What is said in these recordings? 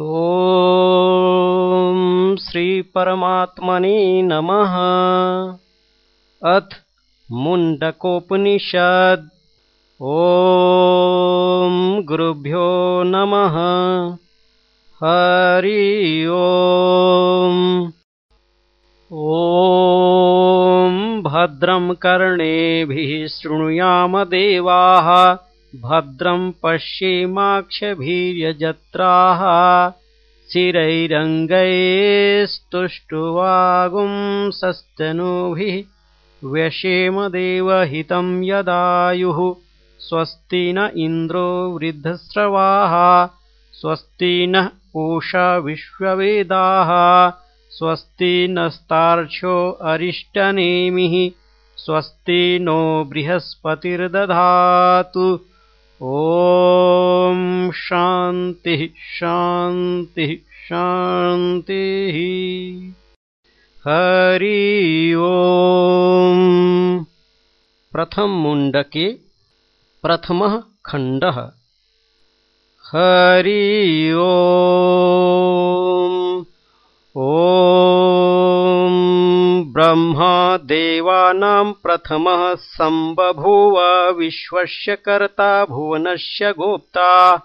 ॐ श्रीपरमात्मने नमः। अथ मुण्डकोपनिषद्। ॐ गुरुभ्यो नमः। हरि ॐ भद्रं कर्णेभिः शृणुयाम देवाः भद्रं पश्येमाक्षभिर्यजत्राः चिरैरङ्गैस्तुष्टुवागुंसस्तनूभिः व्यशेम देवहितं यदायुः स्वस्ति न इन्द्रो वृद्धस्रवाः स्वस्ति नः पूषा विश्ववेदाः स्वस्ति नस्तार्क्ष्यो अरिष्टनेमिः स्वस्ति नो बृहस्पतिर्दधातु ॐ शान्तिः शान्तिः शान्तिः। हरि ओम्। प्रथममुण्डके प्रथमः खण्डः। हरि ॐ ब्रह्मा देवानां प्रथमः सम्बभूव विश्वस्य कर्ता भुवनस्य गोप्ता।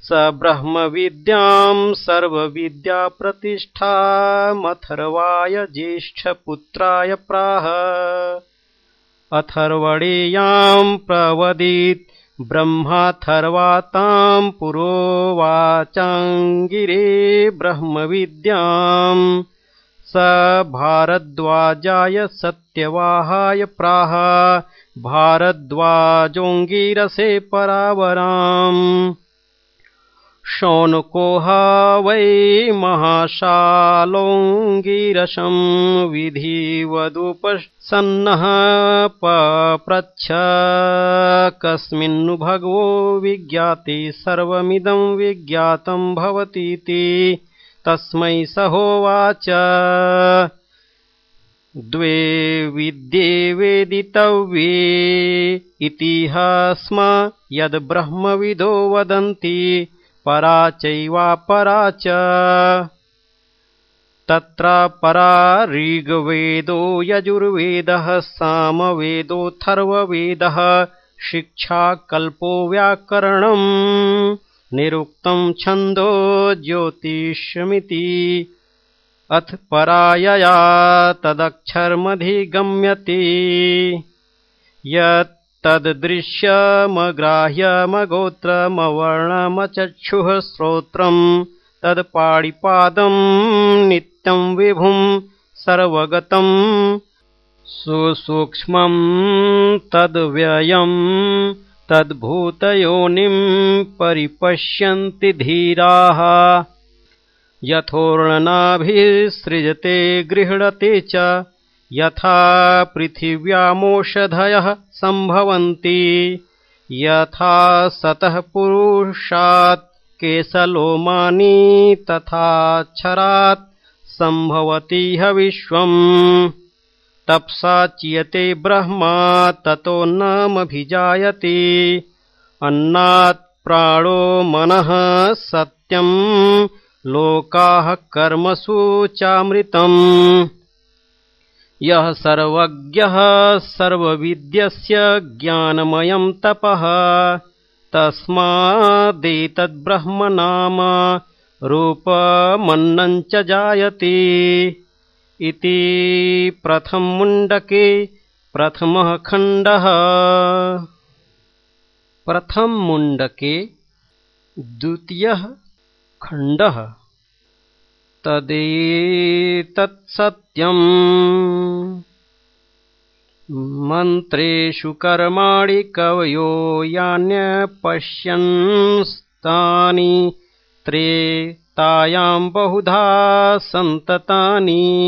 स ब्रह्मविद्यां सर्वविद्याप्रतिष्ठामथर्वाय ज्येष्ठपुत्राय प्राह। अथर्वणीयां प्रवदीत् ब्रह्माथर्वा तां पुरोवाचाङ्गिरे ब्रह्मविद्याम् स भारद्वाजाय सत्यवाहाय प्राह भारद्वाजोऽङ्गिरसे परावराम्। शौनकोह वै महाशालोऽङ्गिरसं विधिवदुपसन्नः पप्रच्छ। कस्मिन्नु भगवो विज्ञाति सर्वमिदं विज्ञातं भवतीति तस्मै सहोवाच। द्वे विद्ये वेदितव्ये इतिह स्म यद्ब्रह्मविदो वदन्ति परा चैवापरा च। तत्र परा ऋग्वेदो यजुर्वेदः सामवेदोऽथर्ववेदः शिक्षा कल्पो व्याकरणम् निरुक्तं छन्दो ज्योतिषमिति अथ परायया तदक्षरमधिगम्यते। यत् तद्दृश्यमग्राह्यमगोत्रमवर्णमचक्षुः श्रोत्रम् तत्पाणिपादम् नित्यं विभुं सर्वगतम् सुसूक्ष्मम् तद्व्ययम् तद्भूतयोनिम् परिपश्यन्ति धीराः। यथोर्णनाभिसृजते गृह्णते च। यथा पृथिव्यामोषधयः सम्भवन्ति। यथा सतः पुरुषात् केशलोमानि तथाक्षरात् सम्भवतीह विश्वम् तप्सा चियते ब्रह्मा ततो नामभिजायते। अन्नात् प्राणो मनः सत्यम् लोकाः कर्मसु चामृतम्। यः सर्वज्ञः सर्वविद्यस्य ज्ञानमयं तपः तस्मादेतद्ब्रह्म नाम रूपमन्नं च जायते इति प्रथममुण्डके प्रथमः खण्डः। प्रथममुण्डके द्वितीयः खण्डः। तदेतत्सत्यम् मन्त्रेषु कर्माणि कवयो यान्यपश्यन्स्तानि त्रेतायां बहुधा सन्ततानि।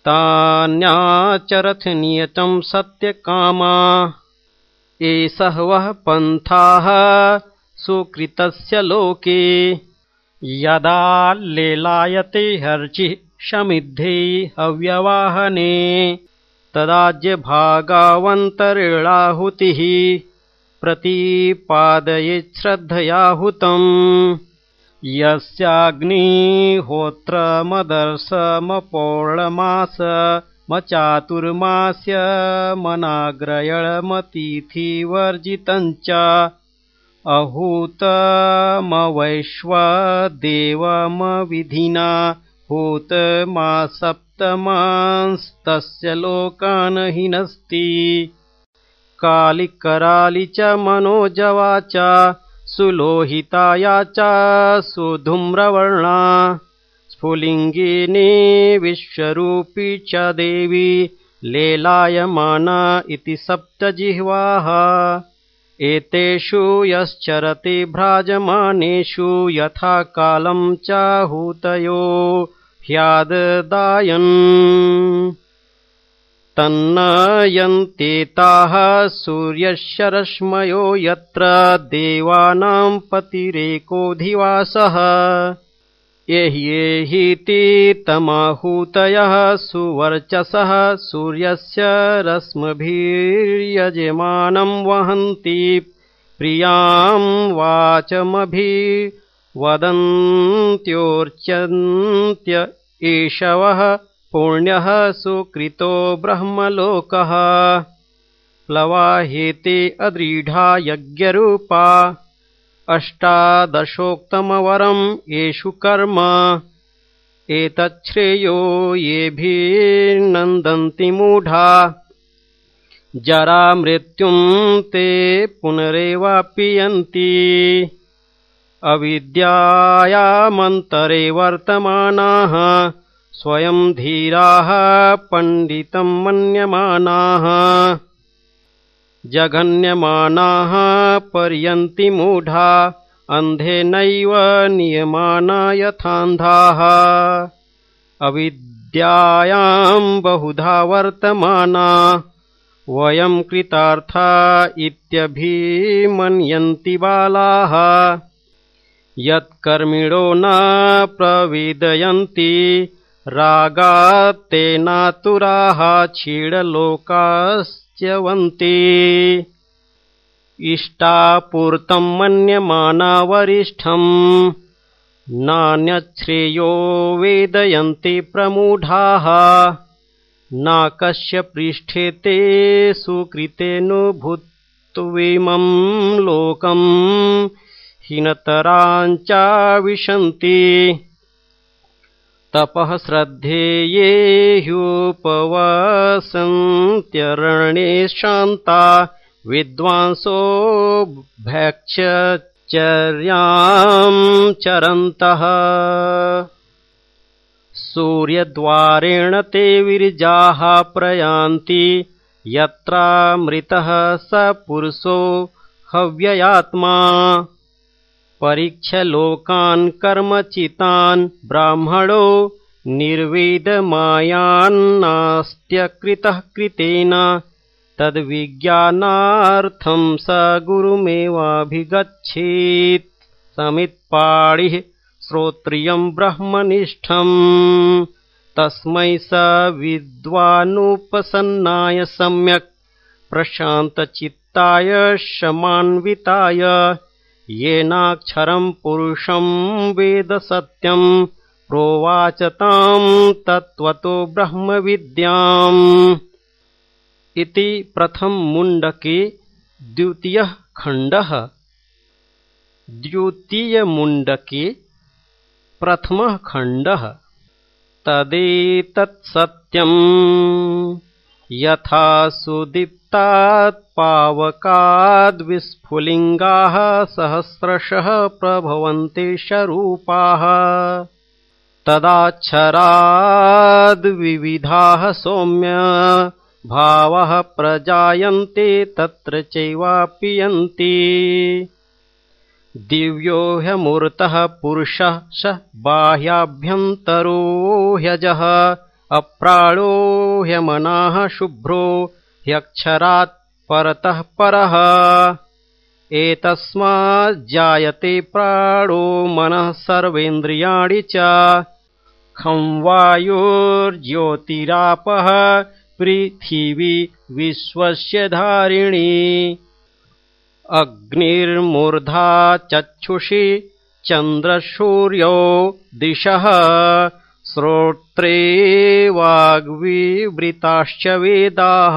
तान्याचरथ नियतं सत्यकामा। एषः वः पन्थाः सुकृतस्य लोके। यदा लेलायते हर्षिः समिद्धे हव्यवाहने। तदाज्यभागावन्तरेणाहुतिः। प्रतिपादयेत् श्रद्धयाहुतम् यस्याग्निहोत्रमदर्शमपौर्णमास मचातुर्मास्य मनाग्रयणमतिथिवर्जितञ्च। अहूतमवैश्वदेवमविधिना हूतमा सप्तमांस्तस्य लोकान् हिनस्ति कालिकरालि च मनोजवा च सुलोहिताया च सुधूम्रवर्णा स्फुलिङ्गिनी विश्वरूपी च देवी लेलायमाना इति सप्तजिह्वाः। एतेषु यश्चरति भ्राजमानेषु यथा कालं चाहूतयो ह्याददायन् तन्नयन्तेताः सूर्यस्य रश्मयो यत्र देवानां पतिरेकोऽधिवासः। एह्येहीति तमाहूतयः सुवर्चसः सूर्यस्य रश्मभिर्यजमानं वहन्ति। प्रियां वाचमभिवदन्त्योर्च्यन्त्य एषवः पुण्यः सुकृतो ब्रह्मलोकः प्लवाहेते अदृढा यज्ञरूपा अष्टादशोक्तमवरम् येषु कर्म। एतच्छ्रेयो येभिर्नन्दन्ति मूढा। जरामृत्युम् ते पुनरेवापियन्ति। अविद्यायामन्तरे वर्तमानाः स्वयं धीराः पण्डितम् मन्यमानाः जघन्यमानाः पर्यन्ति मूढा अन्धेनैव नियमाना यथान्धाः अविद्यायाम् बहुधा वर्तमाना वयम् कृतार्था इत्यभिमन्यन्ति बालाः। यत्कर्मिणो न प्रविदयन्ति रागात्तेनातुराः क्षीणलोकाश्च्यवन्ति इष्टापूर्तम् मन्यमाना वरिष्ठम् नान्यच्छ्रेयो वेदयन्ति प्रमूढाः। नाकस्य पृष्ठे ते सुकृतेऽनुभूत्विमम् लोकम्। हीनतराञ्चाविशन्ति तपः श्रद्धेये ह्युपवसन्त्यरणे शान्ता विद्वांसो भैक्षचर्याम् चरन्तः। सूर्यद्वारेण ते विरजाः प्रयान्ति यत्रामृतः स पुरुषो हव्ययात्मा परीक्षलोकान् कर्मचितान् ब्राह्मणो निर्वेदमायान्नास्त्यकृतः कृतेन तद्विज्ञानार्थम् स गुरुमेवाभिगच्छेत्। समित्पाणिः श्रोत्रियम् ब्रह्मनिष्ठम्। तस्मै स विद्वानुपसन्नाय सम्यक्। प्रशान्तचित्ताय शमान्विताय येनाक्षरम् पुरुषम् वेद सत्यम् प्रोवाचताम् तत्त्वतो ब्रह्मविद्याम् इति प्रथममुण्डके द्वितीयः खण्डः। द्वितीयमुण्डके प्रथमः खण्डः। तदेतत्सत्यम् यथा सुदीप्तात् पावकाद्विस्फुलिङ्गाः सहस्रशः प्रभवन्ति शरूपाः। तदाक्षराद्विविधाः सौम्य भावः प्रजायन्ते तत्र चैवापियन्ति। दिव्यो ह्यमूर्तः पुरुषः स बाह्याभ्यन्तरो ह्यजः अप्राणो ह्यमनाः शुभ्रो ह्यक्षरात् परतः परः। एतस्माज्जायते प्राणो मनः सर्वेन्द्रियाणि च। खं वायुर्ज्योतिरापः पृथिवी विश्वस्य धारिणी। अग्निर्मूर्धा चक्षुषि चन्द्रसूर्यो दिशः श्रोत्रे वाग्विवृताश्च वेदाः।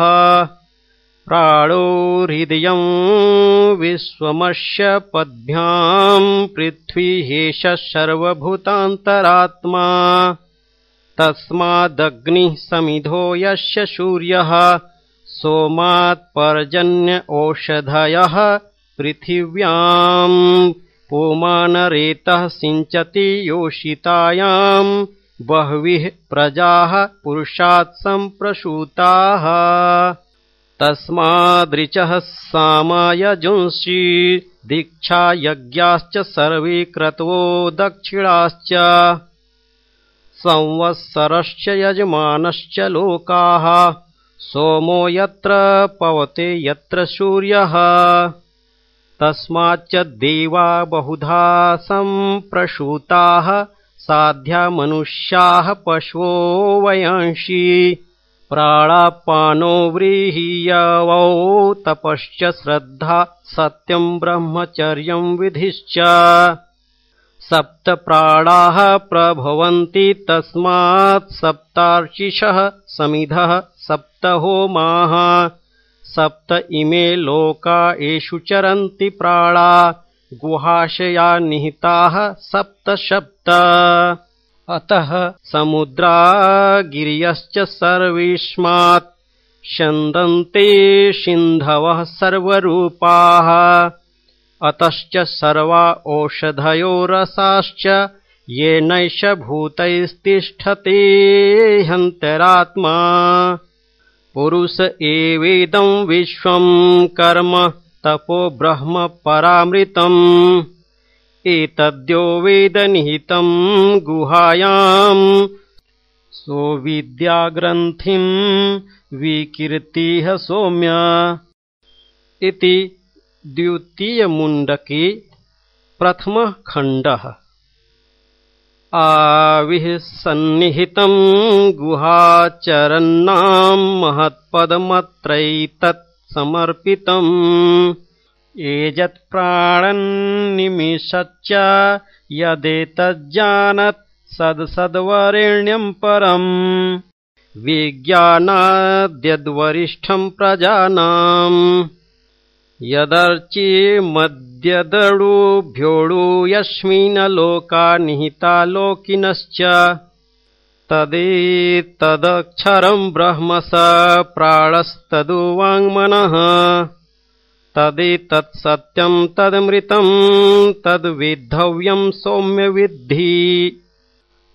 प्राणो हृदयम् विश्वमस्य पद्भ्याम् पृथ्वी हेष सर्वभूतान्तरात्मा। तस्मादग्निः समिधो यस्य सूर्यः। सोमात्पर्जन्य ओषधयः पृथिव्याम् पुमानरेतः सिञ्चति योषितायाम् बह्विः प्रजाः पुरुषात् सम्प्रसूताः। तस्मादृचः सामायजुंषि दीक्षायज्ञाश्च सर्वे क्रतवो दक्षिणाश्च। संवत्सरश्च यजमानश्च लोकाः सोमो यत्र पवते यत्र सूर्यः। तस्माच्च देवा बहुधा सम्प्रसूताः साध्या मनुष्याः पशवो वयांसि प्राणापानो व्रीहीयवौ तपश्च श्रद्धा सत्यम् ब्रह्मचर्यम् विधिश्च। सप्त प्राणाः प्रभवन्ति तस्मात् सप्तार्चिषः समिधः सप्त होमाः सप्त इमे लोका एषु चरन्ति प्राणा गुहाशया निहिताः सप्त सप्त अतः समुद्रा गिर्यश्च सर्वेष्मात् शन्दन्ते सिन्धवः सर्वरूपाः। अतश्च सर्वा ओषधयो रसाश्च येनैष भूतैस्तिष्ठते ह्यन्तरात्मा। पुरुष एवेदम् विश्वम् कर्म तपो ब्रह्म परामृतम्। एतद्यो वेदनिहितम् गुहायाम्। सोविद्याग्रन्थिम् विकीर्तिः सौम्य। इति द्वितीयमुण्डके प्रथमः खण्डः। आविः सन्निहितम् गुहाचरन्नाम् महत्पदमत्रैतत् समर्पितम्। एजत्प्राणन्निमिषच्च यदेतज्जानत् सद्सद्वरेण्यम् परम्। विज्ञानाद्यद्वरिष्ठम् प्रजानाम्। यदर्चिमद्यदडुभ्योडु यस्मिन्लोका निहिता लोकिनश्च तदेतदक्षरम् ब्रह्म स प्राणस्तदुवाङ्मनः। तदेतत्सत्यम् तदमृतम् तद्विद्धव्यम् सौम्यविद्धि।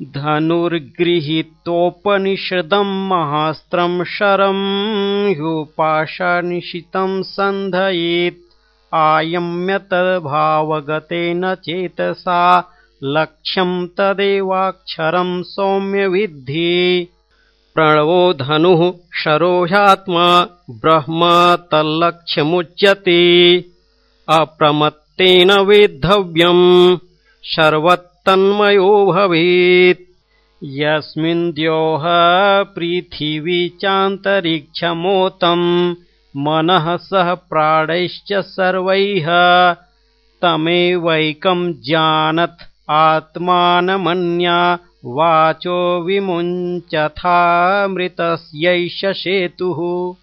धनुर्गृहीतोपनिषदम् महास्त्रम् शरम् ह्युपाशनिशितम् सन्धयेत्। आयम्यतभावगतेन चेतसा लक्ष्यम् तदेवाक्षरम् सौम्यविद्धि। प्रणवो धनुः शरो ह्यात्मा ब्रह्म तल्लक्ष्यमुच्यते। अप्रमत्तेन वेद्धव्यम् शर्वत् तन्मयो भवेत्। यस्मिन् द्योः पृथिवी चान्तरिक्षमोतम् मनः सह प्राणैश्च सर्वैः। तमेवैकम् जानत् आत्मानमन्या वाचो विमुञ्चथामृतस्यैष सेतुः।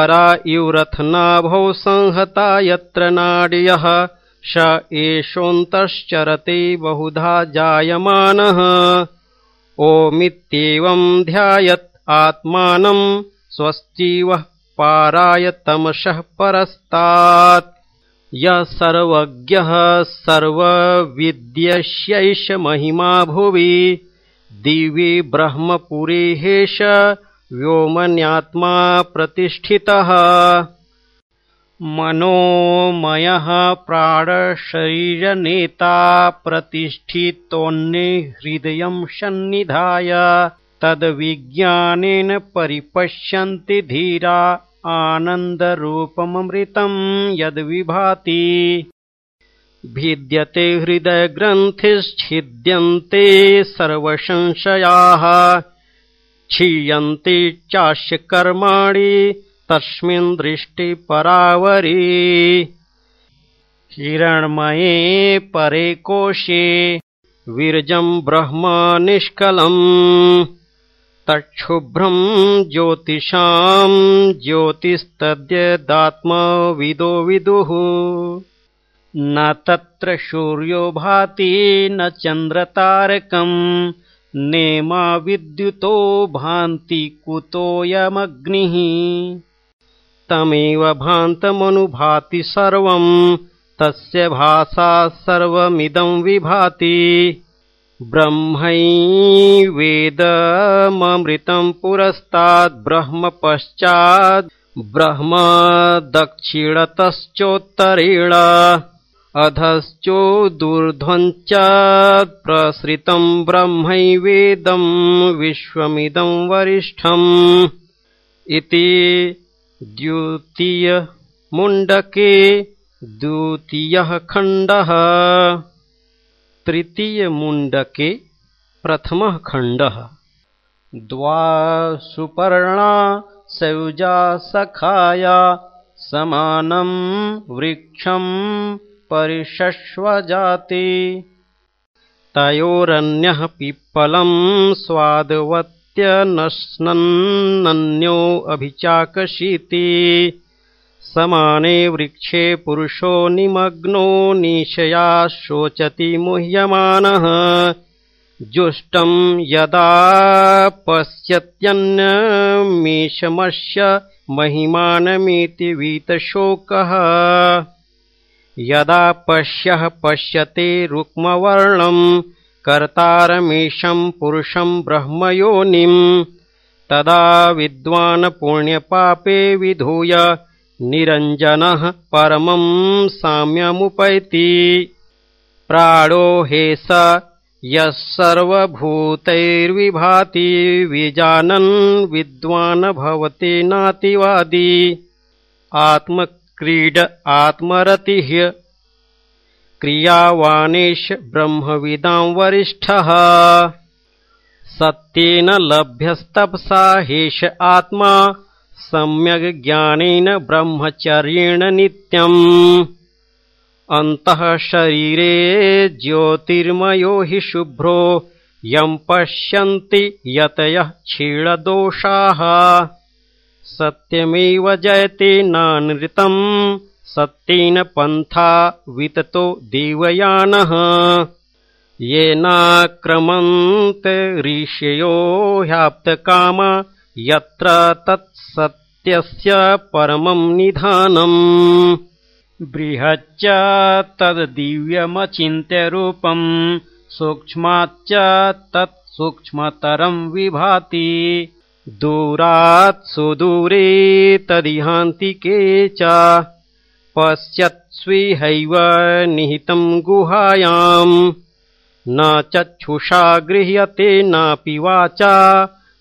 अरा इवरथनाभौ संहता यत्र नाड्यः स एषोऽन्तश्चरते बहुधा जायमानः। ओमित्येवम् ध्यायत् आत्मानम् स्वस्तीवः पाराय तमसः परस्तात् यः सर्वज्ञः सर्वविद्यस्यैष महिमा भुवि। दिवि ब्रह्मपुरेहेश व्योमन्यात्मा प्रतिष्ठितः। मनोमयः प्राणशरीरनेता प्रतिष्ठितोऽन्ये हृदयम् सन्निधाय। तद्विज्ञानेन परिपश्यन्ति धीरा आनन्दरूपममृतम् यद्विभाति। भिद्यते हृदयग्रन्थिश्छिद्यन्ते सर्वसंशयाः। क्षीयन्ते चास्य कर्माणि तस्मिन् दृष्टिपरावरी। हिरण्मये परे कोशे विरजम् ब्रह्म निष्कलम् तच्छुभ्रम् ज्योतिषाम् ज्योतिस्तद्यदात्मविदो विदुः। न तत्र सूर्यो भाति न चन्द्रतारकम् नेमा विद्युतो भान्ति कुतोऽयमग्निः तमेव भान्तमनुभाति सर्वम् तस्य भासा सर्वमिदम् विभाति ब्रह्मैवेदममृतम् पुरस्ताद् ब्रह्म पश्चात् ब्रह्म दक्षिणतश्चोत्तरेण अधश्चोदूर्ध्वञ्च प्रसृतम् ब्रह्मैवेदम् विश्वमिदम् वरिष्ठम् इति द्वितीयमुण्डके द्वितीयः खण्डः तृतीयमुण्डके प्रथमः खण्डः। द्वा सुपर्णा सयुजा सखाया समानम् वृक्षम् परिषश्वजाति। तयोरन्यः पिप्पलम् स्वादवत्यनश्नन्नन्यो अभिचाकशीति। समाने वृक्षे पुरुषो निमग्नो निशया शोचति मुह्यमानः। जुष्टम् यदा पश्यत्यन्यमीशमस्य महिमानमिति वीतशोकः। यदा पश्यः पश्यते रुक्मवर्णम् कर्तारमीशम् पुरुषम् ब्रह्मयोनिम् तदा विद्वान् पुण्यपापे विधूय निरञ्जनः परमम् साम्यमुपैति। प्राणो हे स यः सर्वभूतैर्विभाति विजानन् विद्वान् भवति नातिवादी। आत्मक्रीड आत्मरतिः क्रियावानेश ब्रह्मविदाम् वरिष्ठः। सत्येन लभ्यस्तपसा हेष आत्मा सम्यग्ज्ञानेन ब्रह्मचर्येण नित्यम्। अन्तः शरीरे ज्योतिर्मयो हि शुभ्रो यम् पश्यन्ति यतयः क्षीणदोषाः। सत्यमेव जयते नानृतम् सत्येन पन्था विततो देवयानः। येनाक्रमन्त ऋषयो ह्याप्तकाम यत्र तत्सत्यस्य परमम् निधानम् बृहच्च तद्दिव्यमचिन्त्यरूपम् सूक्ष्माच्च तत्सूक्ष्मतरम् विभाति। दूरात् सुदूरे तदिहान्तिके च पश्यत्स्विहैव निहितम् गुहायाम् न चक्षुषा गृह्यते नापि वाचा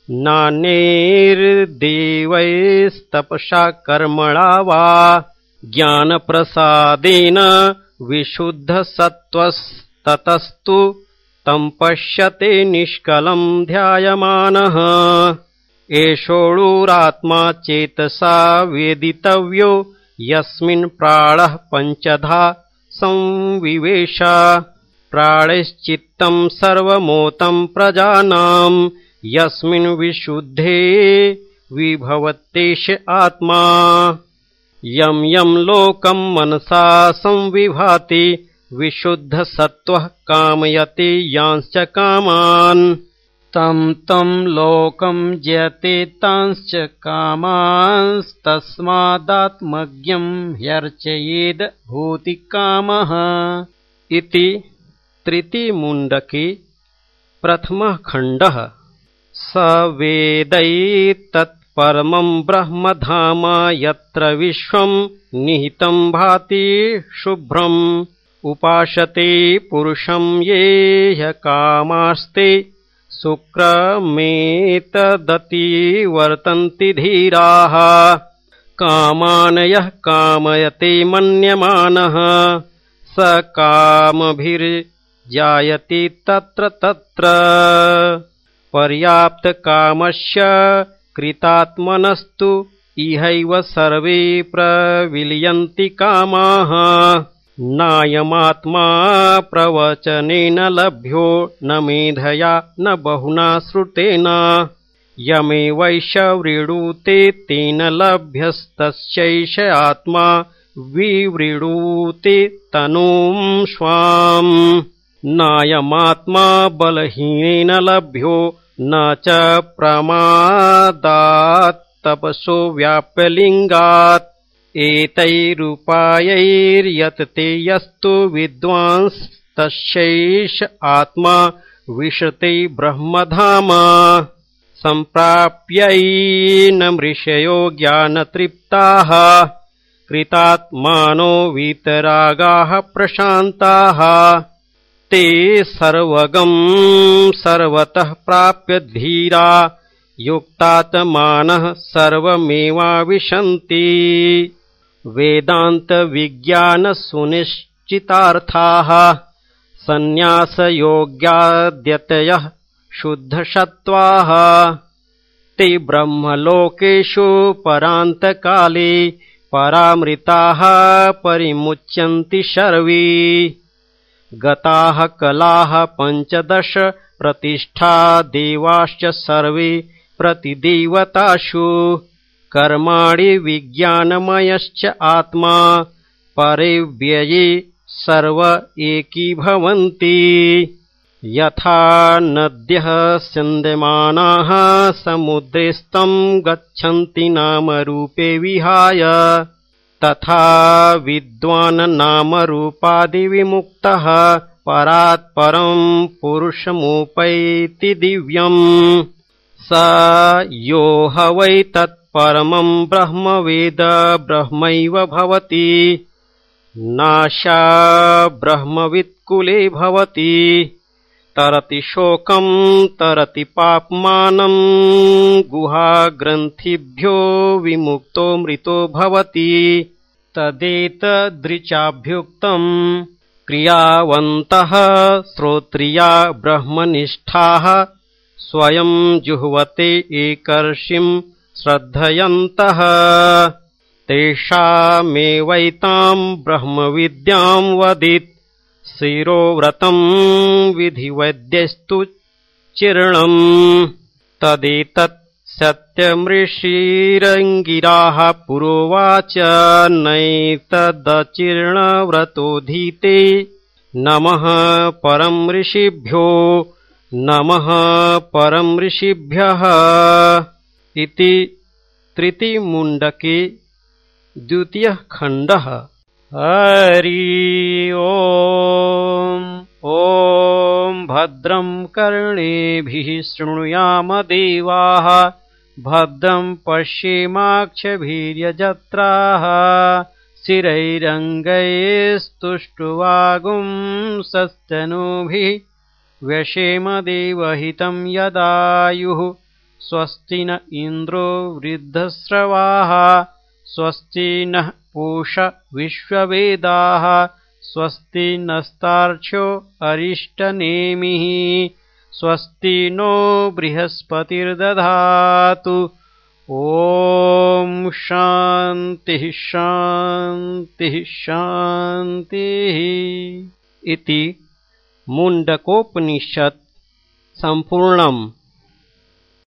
नान्यैर्देवैस्तपसा कर्मणा वा ज्ञानप्रसादेन विशुद्धसत्त्वस्ततस्तु तम् पश्यते निष्कलम् ध्यायमानः। एषोळुरात्मा चेतसा वेदितव्यो यस्मिन् प्राणः पञ्चधा संविवेश। प्राणैश्चित्तम् सर्वमोतम् प्रजानाम् यस्मिन् विशुद्धे विभवत्येष आत्मा। यम् यम् लोकम् मनसा संविभाति विशुद्धसत्त्वः कामयति यांश्च कामान्। तम् तम् लोकम् जयते तांश्च कामांस्तस्मादात्मज्ञम् ह्यर्चयेद् भूतिकामः। इति तृतीयमुण्डके प्रथमः खण्डः स वेदैतत्परमम् ब्रह्मधाम यत्र विश्वम् निहितम् भाति शुभ्रम् उपासते पुरुषम् ये ह्यकामास्ते शुक्रमेतदति वर्तन्ति धीराः कामान् यः कामयते मन्यमानः स कामभिर्जायति तत्र तत्र पर्याप्तकामस्य कृतात्मनस्तु इहैव सर्वे प्रविलियन्ति कामाः। नायमात्मा प्रवचनेन लभ्यो न मेधया न बहुना श्रुतेन। यमेवैष व्रीडुते तेन लभ्यस्तस्यैष आत्मा विव्रीडूते तनूं स्वाम्। नायमात्मा बलहीनेन लभ्यो न च प्रमादात्तपसो व्याप्यलिङ्गात् एतैरुपायैर्यत् ते यस्तु विद्वांस्तस्यैष आत्मा विशते ब्रह्मधाम सम्प्राप्यैनमृषयो ज्ञानतृप्ताः कृतात्मानो वीतरागाः प्रशान्ताः ते सर्वगम् सर्वतः प्राप्य धीरा युक्तात्मानः सर्वमेवाविशन्ति। वेदान्तविज्ञानसुनिश्चितार्थाः सन्न्यासयोग्याद्यतयः शुद्धशत्वाः। ते ब्रह्मलोकेषु परान्तकाले परामृताः परिमुच्यन्ति शर्वी गताः कलाः पञ्चदश प्रतिष्ठा देवाश्च सर्वे प्रतिदेवतासु कर्माणि विज्ञानमयश्च आत्मा व्यये सर्व एकीभवन्ति। यथा नद्यः स्यन्दमानाः समुद्रेस्तम् गच्छन्ति नामरूपे विहाय तथा विद्वान् नामरूपादिविमुक्तः परात् पुरुषमुपैति दिव्यम् स यो ह वै तत्परमम् ब्रह्मवेद ब्रह्मैव भवति नाशा ब्रह्मवित्कुले भवति तरति शोकम् तरति पाप्मानम्। गुहाग्रन्थिभ्यो विमुक्तो मृतो भवति। तदेतदृचाभ्युक्तम्। क्रियावन्तः श्रोत्रिया ब्रह्मनिष्ठाः। स्वयं जुह्वते एकर्षिम् श्रद्धयन्तः। तेषामेवैताम् ब्रह्मविद्याम् वदित् शिरोव्रतम् विधिवैद्यस्तु चिर्णम् तदेतत् सत्यमृषीरङ्गिराः पुरोवाच नैतदचिर्णव्रतोऽधीते नमः परम् ऋषिभ्यो नमः परम् ऋषिभ्यः इति तृतीमुण्डके द्वितीयः खण्डः हरि ॐ भद्रम् कर्णेभिः शृणुयाम देवाः भद्रम् पश्येमाक्षभिर्यजत्राः शिरैरङ्गैस्तुष्टुवागुम् सस्तनूभिः व्यशेम देवहितम् यदायुः स्वस्ति न इन्द्रो वृद्धस्रवाः स्वस्ति नः पूष विश्ववेदाः स्वस्ति नस्तार्क्ष्यो अरिष्टनेमिः स्वस्ति नो बृहस्पतिर्दधातु। ॐ शान्तिः शान्तिः शान्तिः इति मुण्डकोपनिषत् सम्पूर्णम्